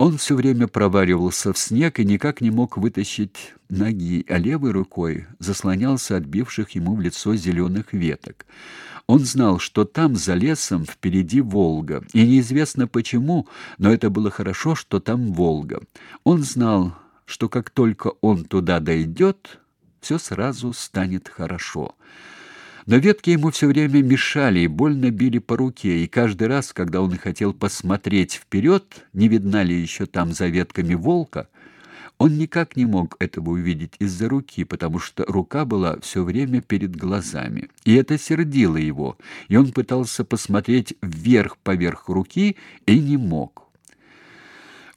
Он все время проваривался в снег и никак не мог вытащить ноги, а левой рукой заслонялся от бивших ему в лицо зеленых веток. Он знал, что там, за лесом, впереди Волга, и неизвестно почему, но это было хорошо, что там Волга. Он знал, что как только он туда дойдет, все сразу станет хорошо. Но ветки ему все время мешали и больно били по руке, и каждый раз, когда он хотел посмотреть вперед, не видна ли еще там за ветками волка, он никак не мог этого увидеть из-за руки, потому что рука была все время перед глазами. И это сердило его, и он пытался посмотреть вверх поверх руки и не мог.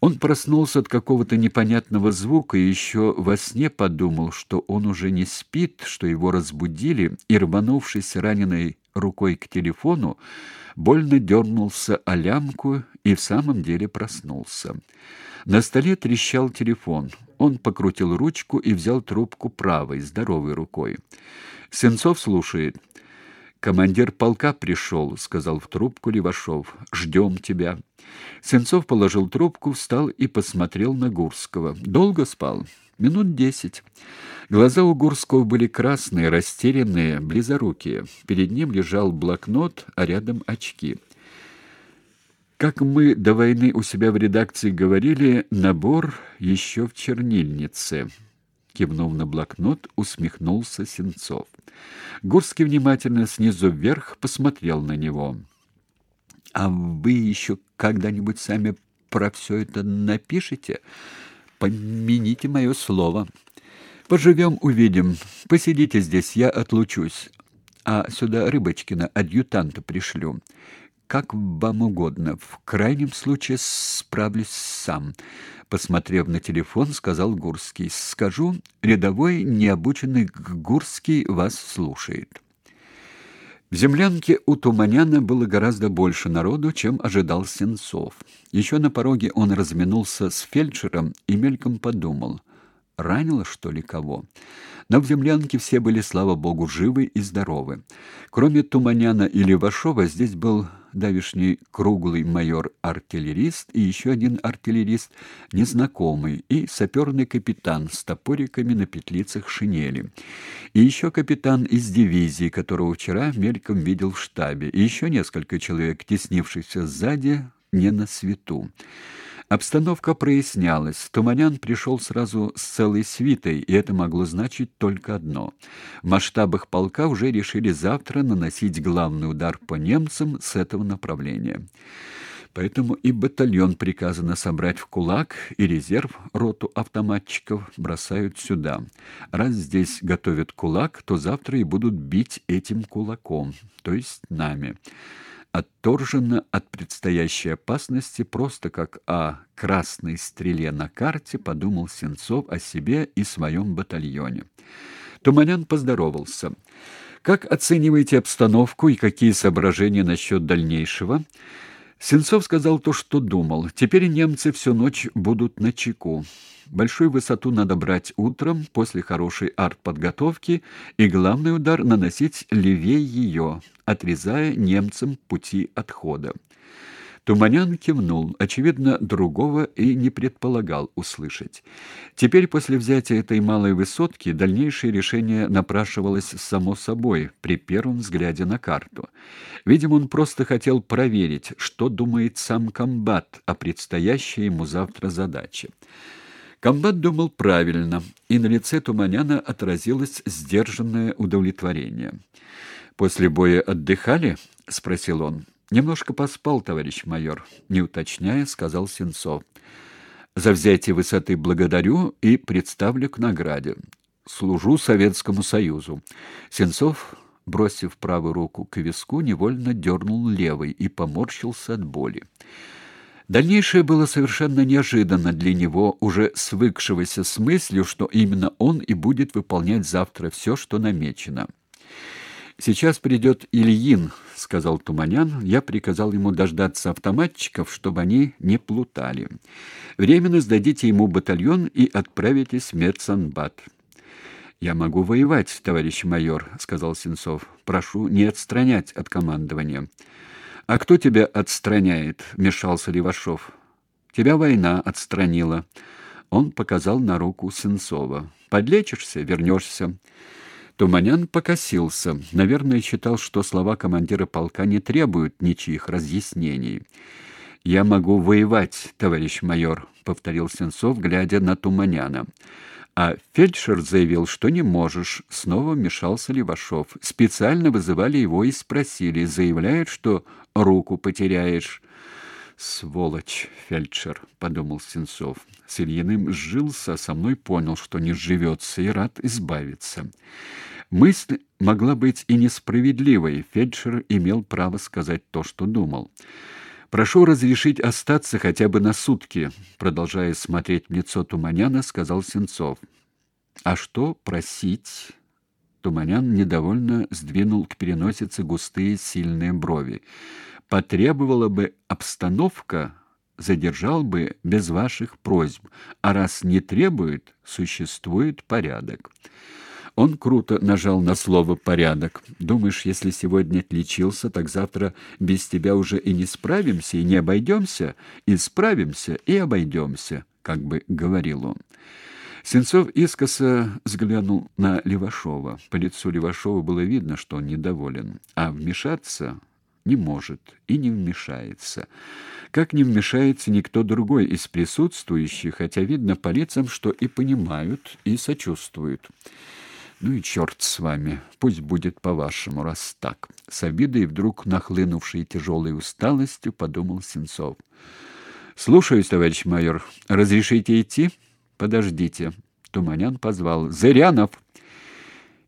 Он проснулся от какого-то непонятного звука и еще во сне подумал, что он уже не спит, что его разбудили, и, рванувшись раненой рукой к телефону, больно дернулся о лямку и в самом деле проснулся. На столе трещал телефон. Он покрутил ручку и взял трубку правой, здоровой рукой. Сенцов слушает. «Командир полка пришел», — сказал в трубку Левашов. «Ждем тебя». Сенцов положил трубку, встал и посмотрел на Гурского. «Долго спал?» «Минут десять». Глаза у Гурского были красные, растерянные, близорукие. Перед ним лежал блокнот, а рядом очки. Как мы до войны у себя в редакции говорили, набор еще в чернильнице кивнув на блокнот, усмехнулся Сенцов. Гурский внимательно снизу вверх посмотрел на него. А вы еще когда-нибудь сами про все это напишете? Помяните мое слово. Поживем, увидим. Посидите здесь, я отлучусь. А сюда Рыбочкина адъютанта пришлю как вам угодно. В крайнем случае справлюсь сам. Посмотрев на телефон, сказал Гурский. Скажу, рядовой необученный Гурский вас слушает. В землянке у Туманяна было гораздо больше народу, чем ожидал Сенцов. Еще на пороге он разминулся с фельдшером и мельком подумал: ранило что ли кого? Но в землянке все были, слава богу, живы и здоровы. Кроме Туманяна и Левашова, здесь был давишний круглый майор-артиллерист и еще один артиллерист незнакомый и саперный капитан с топориками на петлицах шинели. И еще капитан из дивизии, которого вчера мельком видел в штабе, и еще несколько человек, теснившихся сзади, не на свету. Обстановка прояснялась. Туманян пришел сразу с целой свитой, и это могло значить только одно. В масштабах полка уже решили завтра наносить главный удар по немцам с этого направления. Поэтому и батальон приказано собрать в кулак, и резерв, роту автоматчиков, бросают сюда. Раз здесь готовят кулак, то завтра и будут бить этим кулаком, то есть нами отторжена от предстоящей опасности, просто как о красной стреле на карте подумал Сенцов о себе и своем батальоне. Туманян поздоровался. Как оцениваете обстановку и какие соображения насчет дальнейшего? Сенцов сказал то, что думал. Теперь немцы всю ночь будут на чеку. Большую высоту надо брать утром, после хорошей артподготовки, и главный удар наносить левее ее, отрезая немцам пути отхода. Туманян кивнул, очевидно, другого и не предполагал услышать. Теперь, после взятия этой малой высотки, дальнейшее решение напрашивалось само собой при первом взгляде на карту. Видимо, он просто хотел проверить, что думает сам комбат о предстоящей ему завтра задаче. Комбат думал правильно, и на лице Туманяна отразилось сдержанное удовлетворение. «После боя отдыхали?» — спросил он. «Немножко поспал, товарищ майор», — не уточняя, сказал Сенцов. «За взятие высоты благодарю и представлю к награде. Служу Советскому Союзу». Сенцов, бросив правую руку к виску, невольно дернул левой и поморщился от боли. Дальнейшее было совершенно неожиданно для него, уже свыкшегося с мыслью, что именно он и будет выполнять завтра все, что намечено. «Сейчас придет Ильин», — сказал Туманян. Я приказал ему дождаться автоматчиков, чтобы они не плутали. «Временно сдадите ему батальон и отправитесь в Медсанбат». «Я могу воевать, товарищ майор», — сказал Сенцов. «Прошу не отстранять от командования». «А кто тебя отстраняет?» — вмешался Левашов. Тебя война отстранила. Он показал на руку Сенцова. Подлечишься, вернешься». Туманян покосился. Наверное, считал, что слова командира полка не требуют ничьих разъяснений. «Я могу воевать, товарищ майор», — повторил Сенцов, глядя на Туманяна. А фельдшер заявил, что не можешь. Снова вмешался Левашов. Специально вызывали его и спросили. Заявляет, что руку потеряешь. «Сволочь, фельдшер», — подумал Сенцов. С Ильиным сжился, а со мной понял, что не сживется, и рад избавиться. Мысль могла быть и несправедливой. Фельдшер имел право сказать то, что думал. Прошу разрешить остаться хотя бы на сутки, продолжая смотреть в лицо Туманяна, сказал Сенцов. А что просить? Туманян недовольно сдвинул к переносице густые сильные брови. Потребовала бы обстановка, задержал бы без ваших просьб, а раз не требует, существует порядок. Он круто нажал на слово «порядок». «Думаешь, если сегодня отличился, так завтра без тебя уже и не справимся, и не обойдемся? И справимся, и обойдемся», — как бы говорил он. Сенцов искоса взглянул на Левашова. По лицу Левашова было видно, что он недоволен. А вмешаться не может и не вмешается. Как не вмешается никто другой из присутствующих, хотя видно по лицам, что и понимают, и сочувствуют. Ну и черт с вами, пусть будет по-вашему, раз так. С обидой вдруг нахлынувшей тяжелой усталостью подумал Сенцов. Слушаюсь, товарищ майор. Разрешите идти? Подождите. Туманян позвал. Зырянов!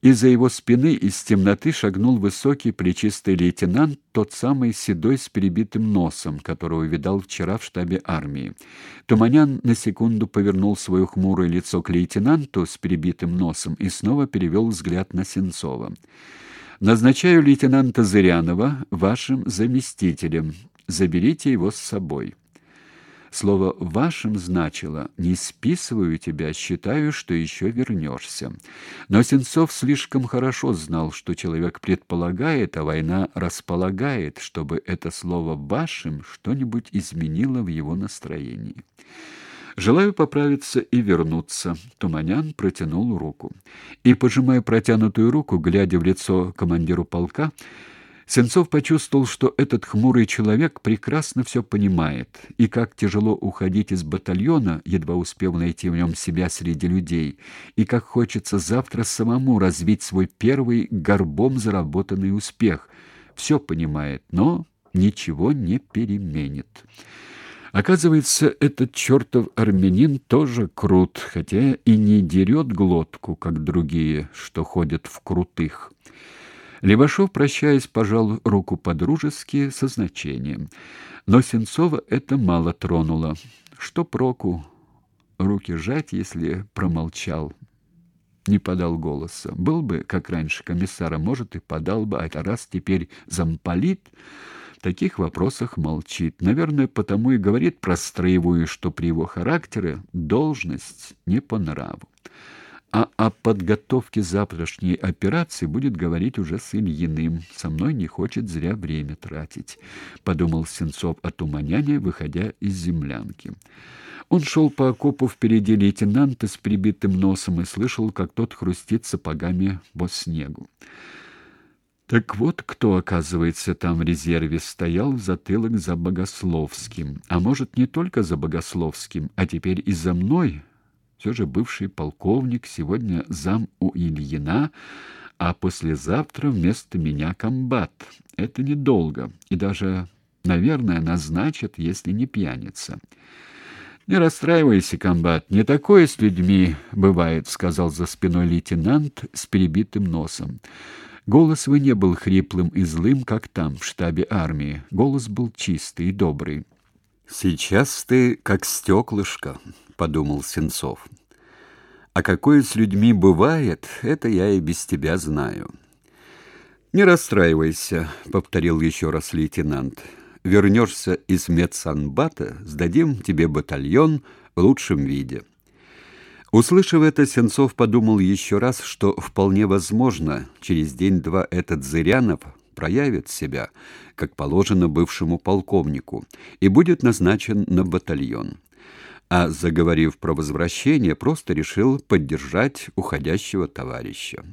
Из-за его спины из темноты шагнул высокий плечистый лейтенант, тот самый седой с перебитым носом, которого видал вчера в штабе армии. Туманян на секунду повернул свое хмурое лицо к лейтенанту с перебитым носом и снова перевел взгляд на Сенцова. «Назначаю лейтенанта Зырянова вашим заместителем. Заберите его с собой». Слово «вашим» значило «не списываю тебя, считаю, что еще вернешься». Но Сенцов слишком хорошо знал, что человек предполагает, а война располагает, чтобы это слово «вашим» что-нибудь изменило в его настроении. «Желаю поправиться и вернуться», — Туманян протянул руку. И, пожимая протянутую руку, глядя в лицо командиру полка, Сенцов почувствовал, что этот хмурый человек прекрасно все понимает, и как тяжело уходить из батальона, едва успев найти в нем себя среди людей, и как хочется завтра самому развить свой первый горбом заработанный успех. Все понимает, но ничего не переменит. Оказывается, этот чертов армянин тоже крут, хотя и не дерет глотку, как другие, что ходят в крутых. Левашов, прощаясь, пожал руку по-дружески со значением. Но Сенцова это мало тронуло. Что проку руки жать, если промолчал? Не подал голоса. Был бы, как раньше, комиссара, может, и подал бы, а раз теперь замполит, в таких вопросах молчит. Наверное, потому и говорит про строевую, что при его характере должность не по нраву а о подготовке завтрашней операции будет говорить уже с Ильиным. Со мной не хочет зря время тратить, подумал Сенцов о туманяне, выходя из землянки. Он шел по окопу впереди лейтенанта с прибитым носом и слышал, как тот хрустит сапогами по снегу. Так вот, кто, оказывается, там в резерве стоял в затылок за Богословским. А может, не только за Богословским, а теперь и за мной, все же бывший полковник, сегодня зам у Ильина, а послезавтра вместо меня комбат. Это недолго, и даже, наверное, назначат, если не пьяница. Не расстраивайся, комбат, не такое с людьми бывает, сказал за спиной лейтенант с перебитым носом. Голос его не был хриплым и злым, как там, в штабе армии. Голос был чистый и добрый. Сейчас ты как стеклышко подумал Сенцов. А какое с людьми бывает, это я и без тебя знаю. Не расстраивайся, повторил еще раз лейтенант. Вернешься из медсанбата, сдадим тебе батальон в лучшем виде. Услышав это, Сенцов подумал еще раз, что вполне возможно, через день-два этот Зырянов проявит себя, как положено бывшему полковнику, и будет назначен на батальон. А заговорив про возвращение, просто решил поддержать уходящего товарища.